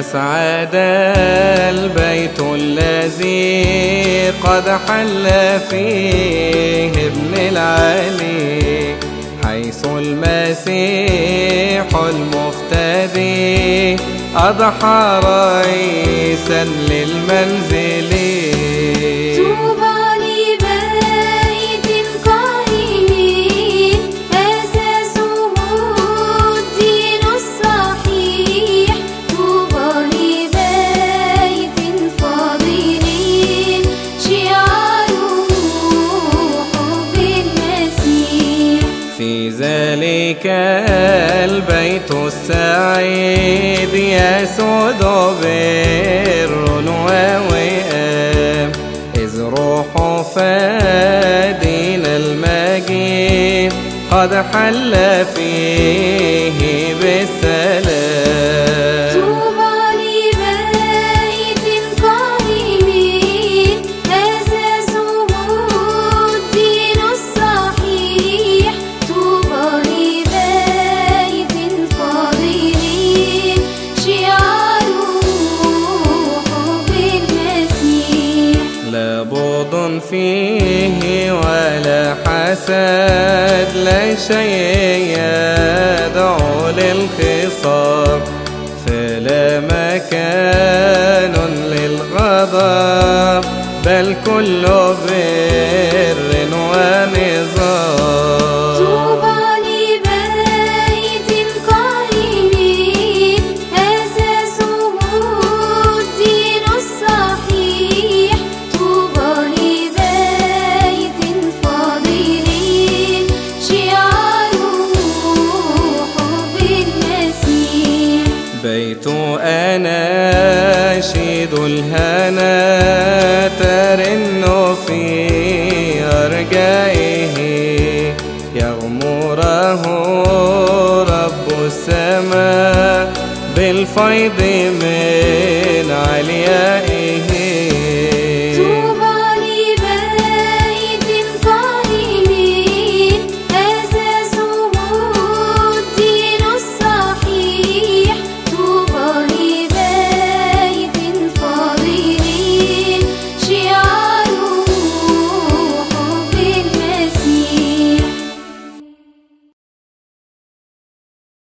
أسعد البيت الذي قد حل فيه ابن العلي حيث المسيح المفتدي أضحى رئيسا للمنزل. في ذلك البيت السعيد يسود بر ووئام إذ روح فادين المجيد قد حل فيه بالسلام فيه ولا حسد لا شيء يدعو للخصام. فلا مكان للغضب بل كل بر ونظام. أناشيد الهنا ترن في أرجائه. يغمره رب السماء بالفيض من